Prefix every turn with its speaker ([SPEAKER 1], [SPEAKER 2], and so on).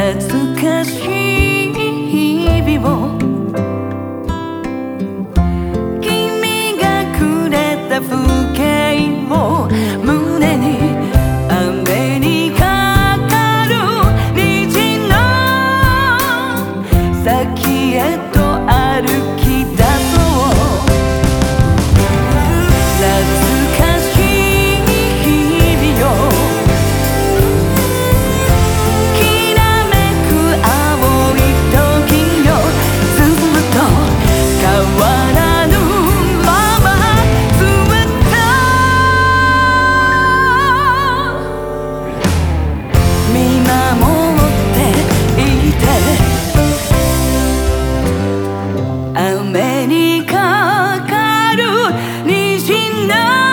[SPEAKER 1] 懐かしい。she knows